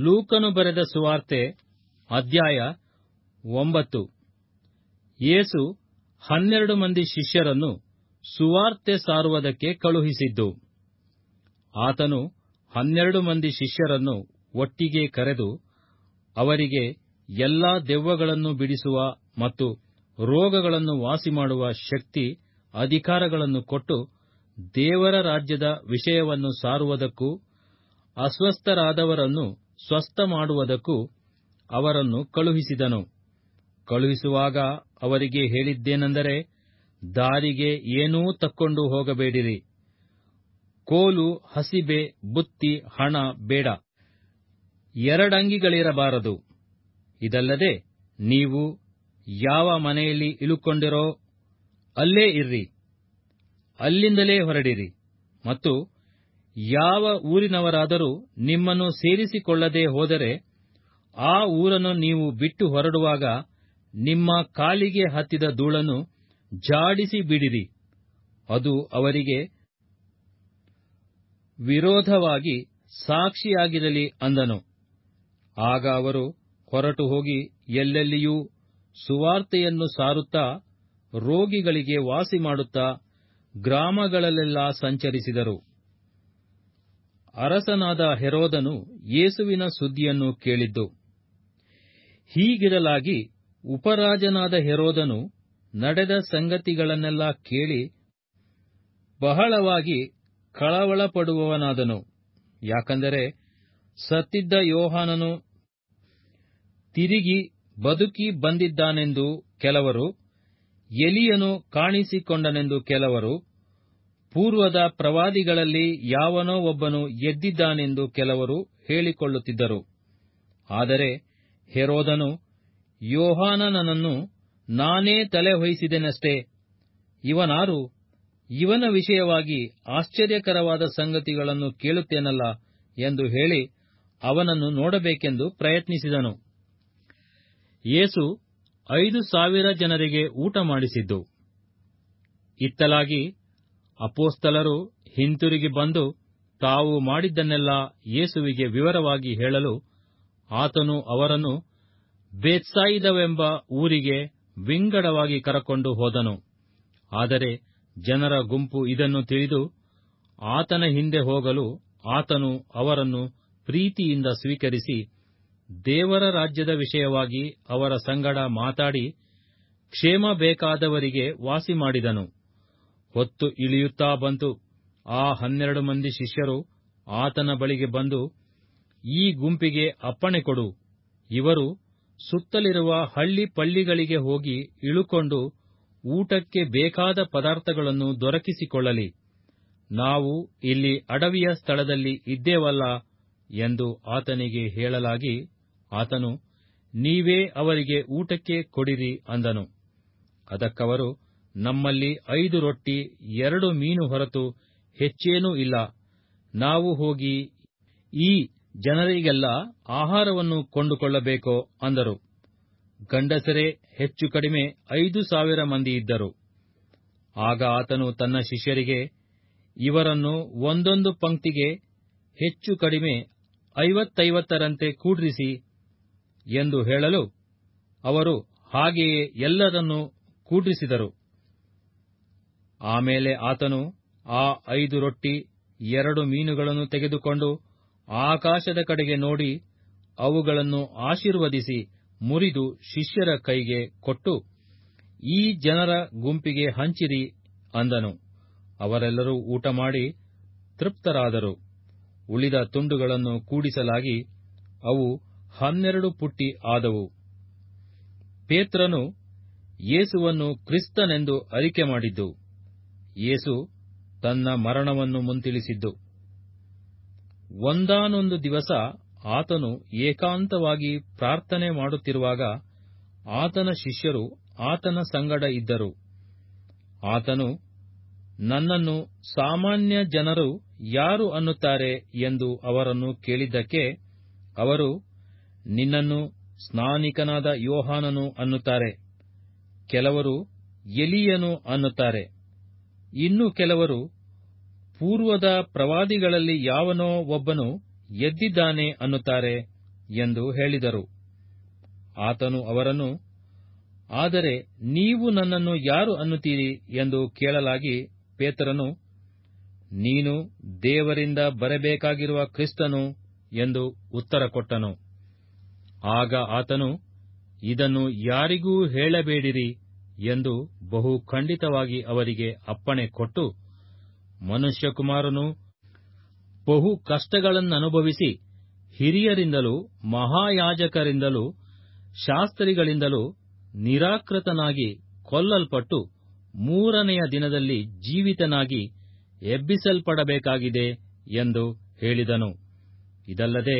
ಲೂಕನು ಬರೆದ ಸುವಾರ್ತೆ, ಅಧ್ಯಾಯ ಒಂಬತ್ತು. ಯೇಸು ಹನ್ನೆರಡು ಮಂದಿ ಶಿಷ್ಯರನ್ನು ಸುವಾರ್ತೆ ಸಾರುವುದಕ್ಕೆ ಕಳುಹಿಸಿದ್ದು. ಆತನು ಹನ್ನೆರಡು ಮಂದಿ ಶಿಷ್ಯರನ್ನು ಒಟ್ಟಿಗೆ ಕರೆದು ಅವರಿಗೆ ಎಲ್ಲಾ ದೆವ್ವಗಳನ್ನು ಬಿಡಿಸುವ ಮತ್ತು ರೋಗಗಳನ್ನು ವಾಸಿ ಮಾಡುವ ಶಕ್ತಿ, ಅಧಿಕಾರಗಳನ್ನು ಕೊಟ್ಟು ದೇವರ ರಾಜ್ಯದ ವಿಷಯವನ್ನು ಸಾರುವುದಕ್ಕೂ ಅಸ್ವಸ್ಥರಾದವರನ್ನು ಸ್ವಸ್ಥ ಮಾಡುವುದಕ್ಕೂ ಅವರನ್ನು ಕಳುಹಿಸಿದನು. ಕಳುಹಿಸುವಾಗ ಅವರಿಗೆ ಹೇಳಿದ್ದೇನೆಂದರೆ, ದಾರಿಗೆ ಏನೂ ತಕ್ಕೊಂಡು ಹೋಗಬೇಡಿರಿ. ಕೋಲು, ಹಸಿಬೆ, ಬುತ್ತಿ, ಹಣ ಬೇಡ. ಎರಡಂಗಿಗಳಿರಬಾರದು. ಇದಲ್ಲದೆ ನೀವು ಯಾವ ಮನೆಯಲ್ಲಿ ಇಳುಕೊಂಡಿರೋ ಅಲ್ಲೇ ಇರ್ರಿ. ಅಲ್ಲಿಂದಲೇ ಹೊರಡಿರಿ ಮತ್ತು ಯಾವ ಊರಿನವರಾದರೂ ನಿಮ್ಮನ್ನು ಸೇರಿಸಿಕೊಳ್ಳದೆ ಹೋದರೆ ಆ ಊರನ್ನು ನೀವು ಬಿಟ್ಟು ಹೊರಡುವಾಗ ನಿಮ್ಮ ಕಾಲಿಗೆ ಹತ್ತಿದ ಧೂಳನ್ನು ಜಾಡಿಸಿ ಬಿಡಿರಿ. ಅದು ಅವರಿಗೆ ವಿರೋಧವಾಗಿ ಸಾಕ್ಷಿಯಾಗಿರಲಿ ಅಂದನು. ಆಗ ಅವರು ಹೊರಟು ಹೋಗಿ ಎಲ್ಲೆಲ್ಲಿಯೂ ಸುವಾರ್ತೆಯನ್ನು ಸಾರುತ್ತಾ ರೋಗಿಗಳಿಗೆ ವಾಸಿ ಮಾಡುತ್ತಾ ಗ್ರಾಮಗಳಲ್ಲೆಲ್ಲಾ ಸಂಚರಿಸಿದರು. ಅರಸನಾದ ಹೆರೋದನು ಯೇಸುವಿನ ಸುದ್ದಿಯನ್ನು ಕೇಳಿದ್ದು, ಹೀಗಿರಲಾಗಿ ಉಪರಾಜನಾದ ಹೆರೋದನು ನಡೆದ ಸಂಗತಿಗಳನ್ನೆಲ್ಲ ಕೇಳಿ ಬಹಳವಾಗಿ ಕಳವಳಪಡುವವನಾದನು. ಯಾಕಂದರೆ ಸತ್ತಿದ್ದ ಯೋಹಾನನು ತಿರುಗಿ ಬದುಕಿ ಬಂದಿದ್ದಾನೆಂದು ಕೆಲವರು, ಎಲಿಯನು ಕಾಣಿಸಿಕೊಂಡನೆಂದು ಕೆಲವರು ಪೂರ್ವದ ಪ್ರವಾದಿಗಳಲ್ಲಿ ಯಾವನೋ ಒಬ್ಬನು ಎದ್ದಿದ್ದಾನೆಂದು ಕೆಲವರು ಹೇಳಿಕೊಳ್ಳುತ್ತಿದ್ದರು. ಆದರೆ ಹೆರೋದನು, ಯೋಹಾನನನ್ನು ನಾನೇ ತಲೆವಹಿಸಿದೆನಷ್ಟೇ ಇವನಾರು ಇವನ ವಿಷಯವಾಗಿ ಆಶ್ಚರ್ಯಕರವಾದ ಸಂಗತಿಗಳನ್ನು ಕೇಳುತ್ತೇನಲ್ಲ ಎಂದು ಹೇಳಿ ಅವನನ್ನು ನೋಡಬೇಕೆಂದು ಪ್ರಯತ್ನಿಸಿದನು. ಯೇಸು ಐದು ಸಾವಿರ ಜನರಿಗೆ ಊಟ ಮಾಡಿಸಿದ್ದು ಇತ್ತಲಾಗಿ ಅಪೋಸ್ತಲರು ಹಿಂತಿರುಗಿ ಬಂದು ತಾವು ಮಾಡಿದ್ದನ್ನೆಲ್ಲ ಯೇಸುವಿಗೆ ವಿವರವಾಗಿ ಹೇಳಲು ಆತನು ಅವರನ್ನು ಬೇತ್ಸಾಯಿದವೆಂಬ ಊರಿಗೆ ವಿಂಗಡವಾಗಿ ಕರಕೊಂಡು ಹೋದನು. ಆದರೆ ಜನರ ಗುಂಪು ಇದನ್ನು ತಿಳಿದು ಆತನ ಹಿಂದೆ ಹೋಗಲು ಆತನು ಅವರನ್ನು ಪ್ರೀತಿಯಿಂದ ಸ್ವೀಕರಿಸಿ ದೇವರ ರಾಜ್ಯದ ವಿಷಯವಾಗಿ ಅವರ ಸಂಗಡ ಮಾತಾಡಿ ಕ್ಷೇಮ ಬೇಕಾದವರಿಗೆ ವಾಸಿಮಾಡಿದನು. ಹೊತ್ತು ಇಳಿಯುತ್ತಾ ಬಂತು. ಆ ಹನ್ನೆರಡು ಮಂದಿ ಶಿಷ್ಯರು ಆತನ ಬಳಿಗೆ ಬಂದು, ಈ ಗುಂಪಿಗೆ ಅಪ್ಪಣೆ ಕೊಡು. ಇವರು ಸುತ್ತಲಿರುವ ಹಳ್ಳಿ ಪಳ್ಳಿಗಳಿಗೆ ಹೋಗಿ ಇಳುಕೊಂಡು ಊಟಕ್ಕೆ ಬೇಕಾದ ಪದಾರ್ಥಗಳನ್ನು ದೊರಕಿಸಿಕೊಳ್ಳಲಿ. ನಾವು ಇಲ್ಲಿ ಅಡವಿಯ ಸ್ಥಳದಲ್ಲಿ ಇದ್ದೇವಲ್ಲ ಎಂದು ಆತನಿಗೆ ಹೇಳಲಾಗಿ ಆತನು, ನೀವೇ ಅವರಿಗೆ ಊಟಕ್ಕೆ ಕೊಡಿರಿ ಅಂದನು. ಅದಕ್ಕವರು ನಮ್ಮಲ್ಲಿ ಐದು ರೊಟ್ಟಿ, ಎರಡು ಮೀನು ಹೊರತು ಹೆಚ್ಚೇನೂ ಇಲ್ಲ. ನಾವು ಹೋಗಿ ಈ ಜನರಿಗೆಲ್ಲ ಆಹಾರವನ್ನು ಕೊಂಡುಕೊಳ್ಳಬೇಕೋ ಅಂದರು. ಗಂಡಸರೇ, ಹೆಚ್ಚು ಕಡಿಮೆ ಐದು ಸಾವಿರ ಮಂದಿ ಇದ್ದರು. ಆಗ ಆತನು ತನ್ನ ಶಿಷ್ಯರಿಗೆ, ಇವರನ್ನು ಒಂದೊಂದು ಪಂಕ್ತಿಗೆ ಹೆಚ್ಚು ಕಡಿಮೆ ಐವತ್ತೈವತ್ತರಂತೆ ಕೂಡಿರಿಸಿ ಎಂದು ಹೇಳಲು ಅವರು ಹಾಗೆಯೇ ಎಲ್ಲರನ್ನೂ ಕೂಡ್ರಿಸಿದರು. ಆಮೇಲೆ ಆತನು ಆ ಐದು ರೊಟ್ಟಿ, ಎರಡು ಮೀನುಗಳನ್ನು ತೆಗೆದುಕೊಂಡು ಆಕಾಶದ ಕಡೆಗೆ ನೋಡಿ ಅವುಗಳನ್ನು ಆಶೀರ್ವದಿಸಿ ಮುರಿದು ಶಿಷ್ಯರ ಕೈಗೆ ಕೊಟ್ಟು ಈ ಜನರ ಗುಂಪಿಗೆ ಹಂಚಿರಿ ಅಂದನು. ಅವರೆಲ್ಲರೂ ಊಟ ಮಾಡಿ ತೃಪ್ತರಾದರು. ಉಳಿದ ತುಂಡುಗಳನ್ನು ಕೂಡಿಸಲಾಗಿ ಅವು ಹನ್ನೆರಡು ಪುಟ್ಟಿ ಆದವು. ಪೇತ್ರನು ಯೇಸುವನ್ನು ಕ್ರಿಸ್ತನೆಂದು ಅರಿಕೆ ಮಾಡಿದ್ದು. ಯೇಸು ತನ್ನ ಮರಣವನ್ನು ಮುಂತಿಳಿಸಿದ್ದು. ಒಂದಾನೊಂದು ದಿವಸ ಆತನು ಏಕಾಂತವಾಗಿ ಪ್ರಾರ್ಥನೆ ಮಾಡುತ್ತಿರುವಾಗ ಆತನ ಶಿಷ್ಯರು ಆತನ ಸಂಗಡ ಇದ್ದರು. ಆತನು, ನನ್ನನ್ನು ಸಾಮಾನ್ಯ ಜನರು ಯಾರು ಅನ್ನುತ್ತಾರೆ ಎಂದು ಅವರನ್ನು ಕೇಳಿದ್ದಕ್ಕೆ ಅವರು, ನಿನ್ನನ್ನು ಸ್ನಾನಿಕನಾದ ಯೋಹಾನನು ಅನ್ನುತ್ತಾರೆ, ಕೆಲವರು ಎಲಿಯನು ಅನ್ನುತ್ತಾರೆ. ಇನ್ನು ಕೆಲವರು ಪೂರ್ವದ ಪ್ರವಾದಿಗಳಲ್ಲಿ ಯಾವನೋ ಒಬ್ಬನು ಎದ್ದಿದ್ದಾನೆ ಅನ್ನುತ್ತಾರೆ ಎಂದು ಹೇಳಿದರು. ಆತನು ಅವರನ್ನು, ಆದರೆ ನೀವು ನನ್ನನ್ನು ಯಾರು ಅನ್ನುತ್ತೀರಿ? ಎಂದು ಕೇಳಲಾಗಿ ಪೇತ್ರನು, ನೀನು ದೇವರಿಂದ ಬರಬೇಕಾಗಿರುವ ಕ್ರಿಸ್ತನು ಎಂದು ಉತ್ತರ ಕೊಟ್ಟನು. ಆಗ ಆತನು, ಇದನ್ನು ಯಾರಿಗೂ ಹೇಳಬೇಡಿರಿ. ಎಂದು ಬಹು ಖಂಡಿತವಾಗಿ ಅವರಿಗೆ ಅಪ್ಪಣೆ ಕೊಟ್ಟು ಮನುಷ್ಯಕುಮಾರನು ಬಹು ಕಷ್ಟಗಳನ್ನನುಭವಿಸಿ ಹಿರಿಯರಿಂದಲೂ ಮಹಾಯಾಜಕರಿಂದಲೂ ಶಾಸ್ತ್ರಿಗಳಿಂದಲೂ ನಿರಾಕೃತನಾಗಿ ಕೊಲ್ಲಲ್ಪಟ್ಟು ಮೂರನೆಯ ದಿನದಲ್ಲಿ ಜೀವಿತನಾಗಿ ಎಬ್ಬಿಸಲ್ಪಡಬೇಕಾಗಿದೆ ಎಂದು ಹೇಳಿದನು. ಇದಲ್ಲದೆ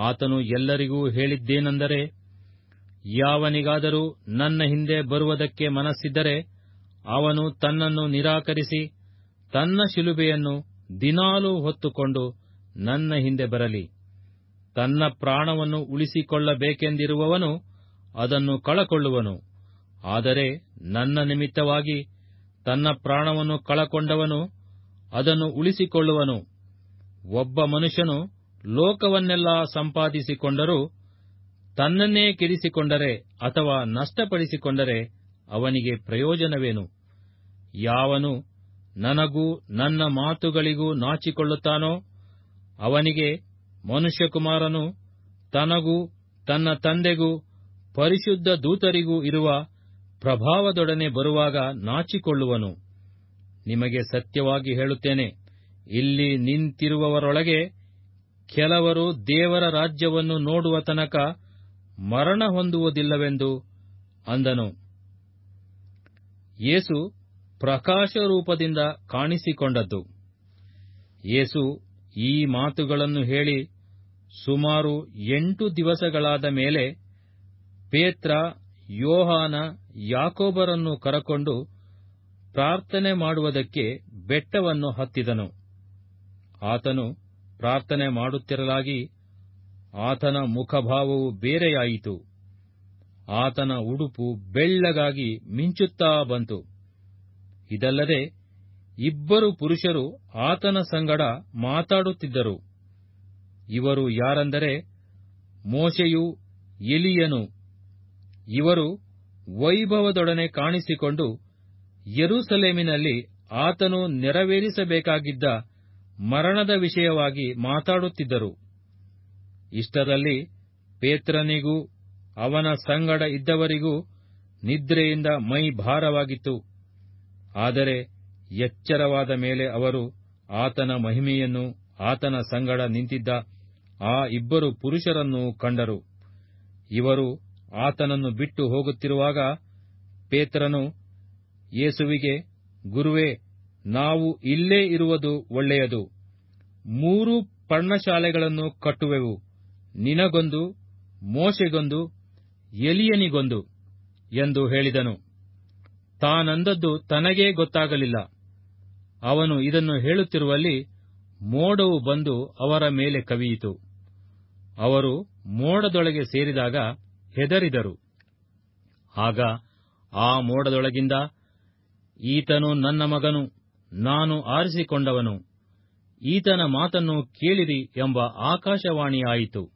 ಆತನು ಎಲ್ಲರಿಗೂ ಹೇಳಿದ್ದೇನೆಂದರೆ ಯಾವನಿಗಾದರೂ ನನ್ನ ಹಿಂದೆ ಬರುವುದಕ್ಕೆ ಮನಸ್ಸಿದ್ದರೆ ಅವನು ತನ್ನನ್ನು ನಿರಾಕರಿಸಿ ತನ್ನ ಶಿಲುಬೆಯನ್ನು ದಿನಾಲೂ ಹೊತ್ತುಕೊಂಡು ನನ್ನ ಹಿಂದೆ ಬರಲಿ. ತನ್ನ ಪ್ರಾಣವನ್ನು ಉಳಿಸಿಕೊಳ್ಳಬೇಕೆಂದಿರುವವನು ಅದನ್ನು ಕಳಕೊಳ್ಳುವನು. ಆದರೆ ನನ್ನ ನಿಮಿತ್ತವಾಗಿ ತನ್ನ ಪ್ರಾಣವನ್ನು ಕಳಕೊಂಡವನು ಅದನ್ನು ಉಳಿಸಿಕೊಳ್ಳುವನು. ಒಬ್ಬ ಮನುಷ್ಯನು ಲೋಕವನ್ನೆಲ್ಲ ಸಂಪಾದಿಸಿಕೊಂಡರೂ ತನ್ನನ್ನೇ ಕೆಡಿಸಿಕೊಂಡರೆ ಅಥವಾ ನಷ್ಟಪಡಿಸಿಕೊಂಡರೆ ಅವನಿಗೆ ಪ್ರಯೋಜನವೇನು? ಯಾವನು ನನಗೂ ನನ್ನ ಮಾತುಗಳಿಗೂ ನಾಚಿಕೊಳ್ಳುತ್ತಾನೋ, ಅವನಿಗೆ ಮನುಷ್ಯಕುಮಾರನು ತನಗೂ ತನ್ನ ತಂದೆಗೂ ಪರಿಶುದ್ಧ ದೂತರಿಗೂ ಇರುವ ಪ್ರಭಾವದೊಡನೆ ಬರುವಾಗ ನಾಚಿಕೊಳ್ಳುವನು. ನಿಮಗೆ ಸತ್ಯವಾಗಿ ಹೇಳುತ್ತೇನೆ, ಇಲ್ಲಿ ನಿಂತಿರುವವರೊಳಗೆ ಕೆಲವರು ದೇವರ ರಾಜ್ಯವನ್ನು ನೋಡುವ ತನಕ ಮರಣ ಹೊಂದುವುದಿಲ್ಲವೆಂದು ಅಂದನು. ಯೇಸು ಪ್ರಕಾಶರೂಪದಿಂದ ಕಾಣಿಸಿಕೊಂಡದ್ದು. ಯೇಸು ಈ ಮಾತುಗಳನ್ನು ಹೇಳಿ ಸುಮಾರು ಎಂಟು ದಿವಸಗಳಾದ ಮೇಲೆ ಪೇತ್ರ, ಯೋಹಾನ, ಯಾಕೋಬರನ್ನು ಕರಕೊಂಡು ಪ್ರಾರ್ಥನೆ ಮಾಡುವುದಕ್ಕೆ ಬೆಟ್ಟವನ್ನು ಹತ್ತಿದನು. ಆತನು ಪ್ರಾರ್ಥನೆ ಮಾಡುತ್ತಿರಲಾಗಿ ಆತನ ಮುಖಭಾವವು ಬೇರೆಯಾಯಿತು. ಆತನ ಉಡುಪು ಬೆಳ್ಳಗಾಗಿ ಮಿಂಚುತ್ತಾ ಬಂತು. ಇದಲ್ಲದೆ ಇಬ್ಬರು ಪುರುಷರು ಆತನ ಸಂಗಡ ಮಾತಾಡುತ್ತಿದ್ದರು. ಇವರು ಯಾರೆಂದರೆ ಮೋಶೆಯು ಎಲಿಯನು. ಇವರು ವೈಭವದೊಡನೆ ಕಾಣಿಸಿಕೊಂಡು ಯೆರೂಸಲೇಮಿನಲ್ಲಿ ಆತನು ನೆರವೇರಿಸಬೇಕಾಗಿದ್ದ ಮರಣದ ವಿಷಯವಾಗಿ ಮಾತಾಡುತ್ತಿದ್ದರು. ಇಷ್ಟರಲ್ಲಿ ಪೇತ್ರನಿಗೂ ಅವನ ಸಂಗಡ ಇದ್ದವರಿಗೂ ನಿದ್ರೆಯಿಂದ ಮೈ ಭಾರವಾಗಿತ್ತು. ಆದರೆ ಎಚ್ಚರವಾದ ಮೇಲೆ ಅವರು ಆತನ ಮಹಿಮೆಯನ್ನು ಆತನ ಸಂಗಡ ನಿಂತಿದ್ದ ಆ ಇಬ್ಬರು ಪುರುಷರನ್ನು ಕಂಡರು. ಇವರು ಆತನನ್ನು ಬಿಟ್ಟು ಹೋಗುತ್ತಿರುವಾಗ ಪೇತ್ರನು, ಯೇಸುವಿಗೆ, ಗುರುವೇ, ನಾವು ಇಲ್ಲೇ ಇರುವುದು ಒಳ್ಳೆಯದು. ಮೂರು ಪರ್ಣಶಾಲೆಗಳನ್ನು ಕಟ್ಟುವೆವು. ನಿನಗೊಂದು, ಮೋಶೆಗೊಂದು, ಎಲಿಯನಿಗೊಂದು ಎಂದು ಹೇಳಿದನು. ತಾನಂದದ್ದು ತನಗೇ ಗೊತ್ತಾಗಲಿಲ್ಲ. ಅವನು ಇದನ್ನು ಹೇಳುತ್ತಿರುವಲ್ಲಿ ಮೋಡವು ಬಂದು ಅವರ ಮೇಲೆ ಕವಿಯಿತು. ಅವರು ಮೋಡದೊಳಗೆ ಸೇರಿದಾಗ ಹೆದರಿದರು. ಆಗ ಆ ಮೋಡದೊಳಗಿಂದ, ಈತನು ನನ್ನ ಮಗನು, ನಾನು ಆರಿಸಿಕೊಂಡವನು. ಈತನ ಮಾತನ್ನು ಕೇಳಿರಿ ಎಂಬ ಆಕಾಶವಾಣಿಯಾಯಿತು.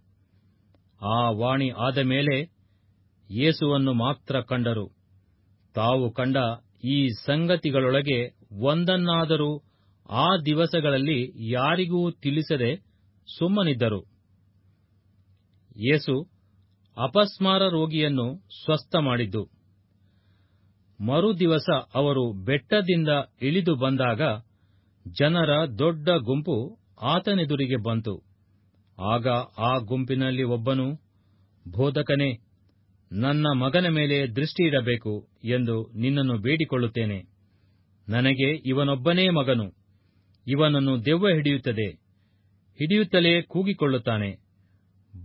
ಆ ವಾಣಿ ಆದ ಮೇಲೆ ಯೇಸುವನ್ನು ಮಾತ್ರ ಕಂಡರು. ತಾವು ಕಂಡ ಈ ಸಂಗತಿಗಳೊಳಗೆ ಒಂದನ್ನಾದರೂ ಆ ದಿವಸಗಳಲ್ಲಿ ಯಾರಿಗೂ ತಿಳಿಸದೆ ಸುಮ್ಮನಿದ್ದರು. ಯೇಸು ಅಪಸ್ಮಾರ ರೋಗಿಯನ್ನು ಸ್ವಸ್ಥ ಮಾಡಿದ್ದು. ಮರುದಿವಸ ಅವರು ಬೆಟ್ಟದಿಂದ ಇಳಿದು ಬಂದಾಗ ಜನರ ದೊಡ್ಡ ಗುಂಪು ಆತನೆದುರಿಗೆ ಬಂತು. ಆಗ ಆ ಗುಂಪಿನಲ್ಲಿ ಒಬ್ಬನು, ಬೋಧಕನೇ, ನನ್ನ ಮಗನ ಮೇಲೆ ದೃಷ್ಟಿಯಿಡಬೇಕು ಎಂದು ನಿನ್ನನ್ನು ಬೇಡಿಕೊಳ್ಳುತ್ತೇನೆ. ನನಗೆ ಇವನೊಬ್ಬನೇ ಮಗನು. ಇವನನ್ನು ದೆವ್ವ ಹಿಡಿಯುತ್ತದೆ. ಹಿಡಿಯುತ್ತಲೇ ಕೂಗಿಕೊಳ್ಳುತ್ತಾನೆ.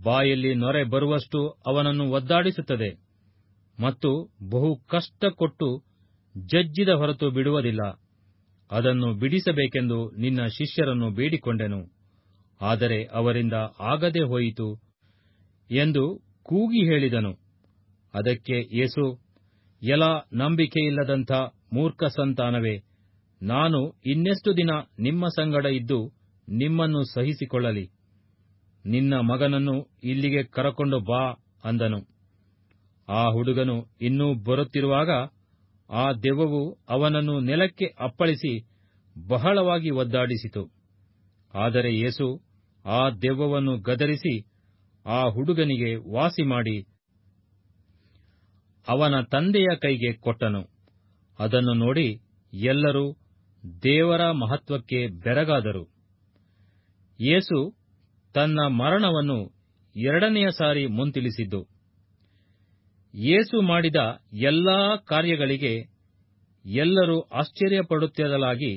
ಬಾಯಲ್ಲಿ ನೊರೆ ಬರುವಷ್ಟು ಅವನನ್ನು ಒದ್ದಾಡಿಸುತ್ತದೆ. ಮತ್ತು ಬಹು ಕಷ್ಟ ಕೊಟ್ಟು ಜಜ್ಜಿದ ಹೊರತು ಬಿಡುವುದಿಲ್ಲ. ಅದನ್ನು ಬಿಡಿಸಬೇಕೆಂದು ನಿನ್ನ ಶಿಷ್ಯರನ್ನು ಬೇಡಿಕೊಂಡೆನು. ಆದರೆ ಅವರಿಂದ ಆಗದೆ ಹೋಯಿತು ಎಂದು ಕೂಗಿ ಹೇಳಿದನು. ಅದಕ್ಕೆ ಯೇಸು, ಎಲಾ ನಂಬಿಕೆಯಿಲ್ಲದಂಥ ಮೂರ್ಖ ಸಂತಾನವೇ, ನಾನು ಇನ್ನೆಷ್ಟು ದಿನ ನಿಮ್ಮ ಸಂಗಡ ಇದ್ದು ನಿಮ್ಮನ್ನು ಸಹಿಸಿಕೊಳ್ಳಲಿ. ನಿನ್ನ ಮಗನನ್ನು ಇಲ್ಲಿಗೆ ಕರಕೊಂಡು ಬಾ ಅಂದನು. ಆ ಹುಡುಗನು ಇನ್ನೂ ಬರುತ್ತಿರುವಾಗ ಆ ದೆವ್ವವು ಅವನನ್ನು ನೆಲಕ್ಕೆ ಅಪ್ಪಳಿಸಿ ಬಹಳವಾಗಿ ಒದ್ದಾಡಿಸಿತು. ಆದರೆ ಯೇಸು ಆ ದೆವ್ವವನ್ನು ಗದರಿಸಿ ಆ ಹುಡುಗನಿಗೆ ವಾಸಿ ಮಾಡಿ ಅವನ ತಂದೆಯ ಕೈಗೆ ಕೊಟ್ಟನು. ಅದನ್ನು ನೋಡಿ ಎಲ್ಲರೂ ದೇವರ ಮಹತ್ವಕ್ಕೆ ಬೆರಗಾದರು. ಯೇಸು ತನ್ನ ಮರಣವನ್ನು ಎರಡನೆಯ ಸಾರಿ ಮುಂತಿಳಿಸಿದ್ದು. ಯೇಸು ಮಾಡಿದ ಎಲ್ಲಾ ಕಾರ್ಯಗಳಿಗೆ ಎಲ್ಲರೂ ಆಶ್ಚರ್ಯಪಡುತ್ತಿರಲಾಗಿ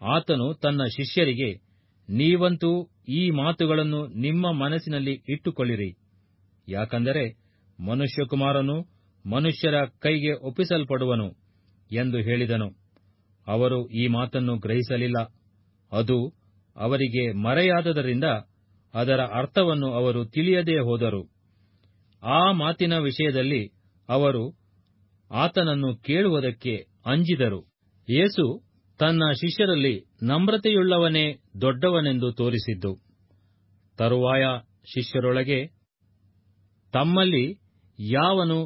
ಆತನು ತನ್ನ ಶಿಷ್ಯರಿಗೆ ನೀವಂತೂ ಈ ಮಾತುಗಳನ್ನು ನಿಮ್ಮ ಮನಸ್ಸಿನಲ್ಲಿ ಇಟ್ಟುಕೊಳ್ಳಿರಿ. ಯಾಕಂದರೆ ಮನುಷ್ಯಕುಮಾರನು ಮನುಷ್ಯರ ಕೈಗೆ ಒಪ್ಪಿಸಲ್ಪಡುವನು ಎಂದು ಹೇಳಿದನು. ಅವರು ಈ ಮಾತನ್ನು ಗ್ರಹಿಸಲಿಲ್ಲ. ಅದು ಅವರಿಗೆ ಮರೆಯಾದದರಿಂದ ಅದರ ಅರ್ಥವನ್ನು ಅವರು ತಿಳಿಯದೇ ಹೋದರು. ಆ ಮಾತಿನ ವಿಷಯದಲ್ಲಿ ಅವರು ಆತನನ್ನು ಕೇಳುವುದಕ್ಕೆ ಅಂಜಿದರು. ಯೇಸು ತನ್ನ ಶಿಷ್ಯರಲ್ಲಿ ನಮ್ರತೆಯುಳ್ಳವನೇ ದೊಡ್ಡವನೆಂದು ತೋರಿಸಿದ್ದು. ತರುವಾಯ ಶಿಷ್ಯರೊಳಗೆ, ತಮ್ಮಲ್ಲಿ ಯಾವನು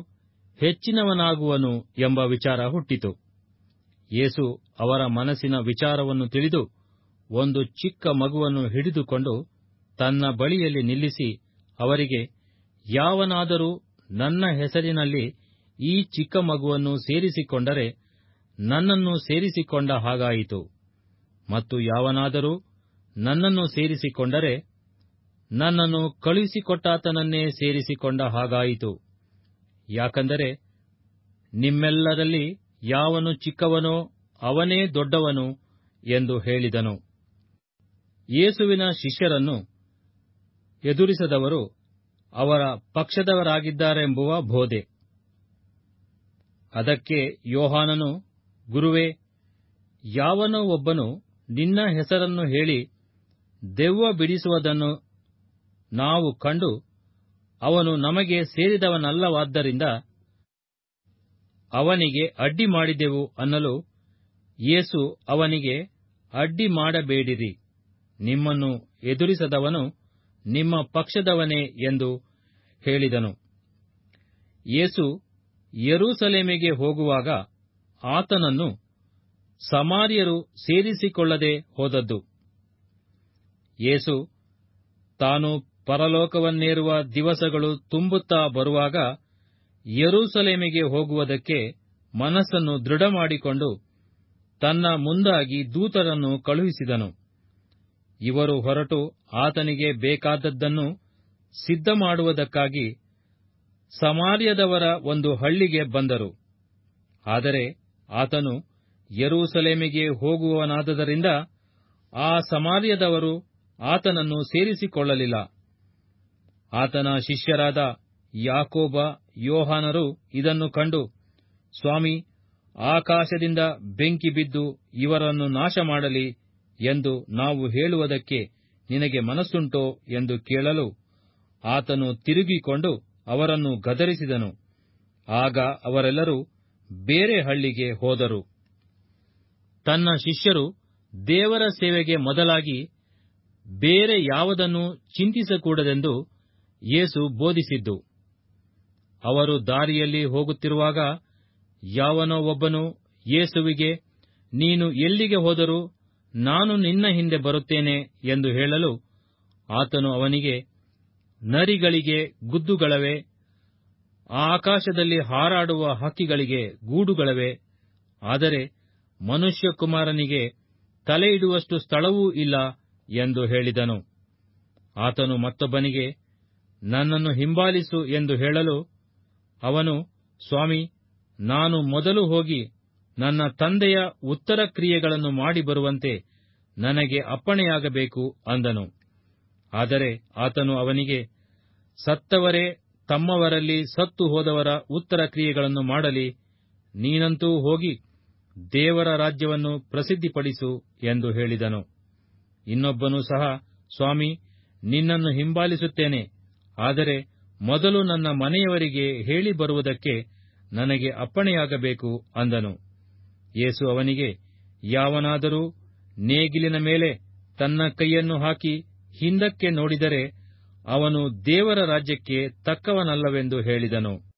ಹೆಚ್ಚಿನವನಾಗುವನು ಎಂಬ ವಿಚಾರ ಹುಟ್ಟಿತು. ಯೇಸು ಅವರ ಮನಸ್ಸಿನ ವಿಚಾರವನ್ನು ತಿಳಿದು ಒಂದು ಚಿಕ್ಕ ಮಗುವನ್ನು ಹಿಡಿದುಕೊಂಡು ತನ್ನ ಬಳಿಯಲ್ಲಿ ನಿಲ್ಲಿಸಿ ಅವರಿಗೆ, ಯಾವನಾದರೂ ನನ್ನ ಹೆಸರಿನಲ್ಲಿ ಈ ಚಿಕ್ಕ ಮಗುವನ್ನು ಸೇರಿಸಿಕೊಂಡರೆ ನನ್ನನ್ನು ಸೇರಿಸಿಕೊಂಡ ಹಾಗಾಯಿತು. ಮತ್ತು ಯಾವನಾದರೂ ನನ್ನನ್ನು ಸೇರಿಸಿಕೊಂಡರೆ ನನ್ನನ್ನು ಕಳುಹಿಸಿಕೊಟ್ಟಾತನನ್ನೇ ಸೇರಿಸಿಕೊಂಡ ಹಾಗಾಯಿತು. ಯಾಕಂದರೆ ನಿಮ್ಮೆಲ್ಲರಲ್ಲಿ ಯಾವನು ಚಿಕ್ಕವನೋ ಅವನೇ ದೊಡ್ಡವನು ಎಂದು ಹೇಳಿದನು. ಯೇಸುವಿನ ಶಿಷ್ಯರನ್ನು ಎದುರಿಸದವರು ಅವರ ಪಕ್ಷದವರಾಗಿದ್ದಾರೆಂಬುವ ಬೋಧೆ. ಅದಕ್ಕೆ ಯೋಹಾನನು ಗುರುವೇ, ಯಾವನೋ ಒಬ್ಬನು ನಿನ್ನ ಹೆಸರನ್ನು ಹೇಳಿ ದೆವ್ವ ಬಿಡಿಸುವುದನ್ನು ನಾವು ಕಂಡು ಅವನು ನಮಗೆ ಸೇರಿದವನಲ್ಲವಾದ್ದರಿಂದ ಅವನಿಗೆ ಅಡ್ಡಿ ಮಾಡಿದೆವು ಅನ್ನಲು ಯೇಸು ಅವನಿಗೆ ಅಡ್ಡಿ ಮಾಡಬೇಡಿರಿ. ನಿಮ್ಮನ್ನು ಎದುರಿಸದವನು ನಿಮ್ಮ ಪಕ್ಷದವನೇ ಎಂದು ಹೇಳಿದನು. ಯೇಸು ಯೆರೂಸಲೇಮಿಗೆ ಹೋಗುವಾಗ ಆತನನ್ನು ಸಮಾರ್ಯರು ಸೇರಿಸಿಕೊಳ್ಳದೆ ಹೋದದ್ದು. ಯೇಸು ತಾನು ಪರಲೋಕವನ್ನೇರುವ ದಿವಸಗಳು ತುಂಬುತ್ತಾ ಬರುವಾಗ ಯೆರೂಸಲೇಮಿಗೆ ಹೋಗುವುದಕ್ಕೆ ಮನಸ್ಸನ್ನು ದೃಢಮಾಡಿಕೊಂಡು ತನ್ನ ಮುಂದಾಗಿ ದೂತರನ್ನು ಕಳುಹಿಸಿದನು. ಇವರು ಹೊರಟು ಆತನಿಗೆ ಬೇಕಾದದ್ದನ್ನು ಸಿದ್ಧಮಾಡುವುದಕ್ಕಾಗಿ ಸಮಾರ್ಯದವರ ಒಂದು ಹಳ್ಳಿಗೆ ಬಂದರು. ಆದರೆ ಆತನು ಯೆರೂಸಲೇಮಿಗೆ ಹೋಗುವವನಾದದರಿಂದ ಆ ಸಮಾರ್ಯದವರು ಆತನನ್ನು ಸೇರಿಸಿಕೊಳ್ಳಲಿಲ್ಲ. ಆತನ ಶಿಷ್ಯರಾದ ಯಾಕೋಬ, ಯೋಹಾನರು ಇದನ್ನು ಕಂಡು, ಸ್ವಾಮಿ, ಆಕಾಶದಿಂದ ಬೆಂಕಿ ಬಿದ್ದು ಇವರನ್ನು ನಾಶ ಮಾಡಲಿ ಎಂದು ನಾವು ಹೇಳುವುದಕ್ಕೆ ನಿನಗೆ ಮನಸ್ಸುಂಟೋ ಎಂದು ಕೇಳಲು ಆತನು ತಿರುಗಿಕೊಂಡು ಅವರನ್ನು ಗದರಿಸಿದನು. ಆಗ ಅವರೆಲ್ಲರೂ ಬೇರೆ ಹಳ್ಳಿಗೆ ಹೋದರು. ತನ್ನ ಶಿಷ್ಯರು ದೇವರ ಸೇವೆಗೆ ಮೊದಲಾಗಿ ಬೇರೆ ಯಾವುದನ್ನು ಚಿಂತಿಸಕೂಡದೆಂದು ಯೇಸು ಬೋಧಿಸಿದ್ದು. ಅವರು ದಾರಿಯಲ್ಲಿ ಹೋಗುತ್ತಿರುವಾಗ ಯಾವನೋ ಒಬ್ಬನು ಯೇಸುವಿಗೆ, ನೀನು ಎಲ್ಲಿಗೆ ಹೋದರೂ ನಾನು ನಿನ್ನ ಹಿಂದೆ ಬರುತ್ತೇನೆ ಎಂದು ಹೇಳಲು ಆತನು ಅವನಿಗೆ, ನರಿಗಳಿಗೆ ಗುದ್ದುಗಳವೆ ಆಕಾಶದಲ್ಲಿ ಹಾರಾಡುವ ಹಕ್ಕಿಗಳಿಗೆ ಗೂಡುಗಳವೆ. ಆದರೆ ಮನುಷ್ಯಕುಮಾರನಿಗೆ ತಲೆಯಿಡುವಷ್ಟು ಸ್ಥಳವೂ ಇಲ್ಲ ಎಂದು ಹೇಳಿದನು. ಆತನು ಮತ್ತೊಬ್ಬನಿಗೆ, ನನ್ನನ್ನು ಹಿಂಬಾಲಿಸು ಎಂದು ಹೇಳಲು ಅವನು, ಸ್ವಾಮಿ, ನಾನು ಮೊದಲು ಹೋಗಿ ನನ್ನ ತಂದೆಯ ಉತ್ತರ ಕ್ರಿಯೆಗಳನ್ನು ಮಾಡಿ ಬರುವಂತೆ ನನಗೆ ಅಪ್ಪಣೆಯಾಗಬೇಕು ಅಂದನು. ಆದರೆ ಆತನು ಅವನಿಗೆ, ಸತ್ತವರೇ ತಮ್ಮವರಲ್ಲಿ ಸತ್ತು ಹೋದವರ ಉತ್ತರ ಕ್ರಿಯೆಗಳನ್ನು ಮಾಡಲಿ, ನೀನಂತೂ ಹೋಗಿ ದೇವರ ರಾಜ್ಯವನ್ನು ಪ್ರಸಿದ್ಧಿಪಡಿಸು ಎಂದು ಹೇಳಿದನು. ಇನ್ನೊಬ್ಬನು ಸಹ, ಸ್ವಾಮಿ, ನಿನ್ನನ್ನು ಹಿಂಬಾಲಿಸುತ್ತೇನೆ, ಆದರೆ ಮೊದಲು ನನ್ನ ಮನೆಯವರಿಗೆ ಹೇಳಿ ಬರುವುದಕ್ಕೆ ನನಗೆ ಅಪ್ಪಣೆಯಾಗಬೇಕು ಅಂದನು. ಯೇಸು ಅವನಿಗೆ, ಯಾವನಾದರೂ ನೇಗಿಲಿನ ಮೇಲೆ ತನ್ನ ಕೈಯನ್ನು ಹಾಕಿ ಹಿಂದಕ್ಕೆ ನೋಡಿದರೆ ಅವನು ದೇವರ ರಾಜ್ಯಕ್ಕೆ ತಕ್ಕವನಲ್ಲವೆಂದು ಹೇಳಿದನು.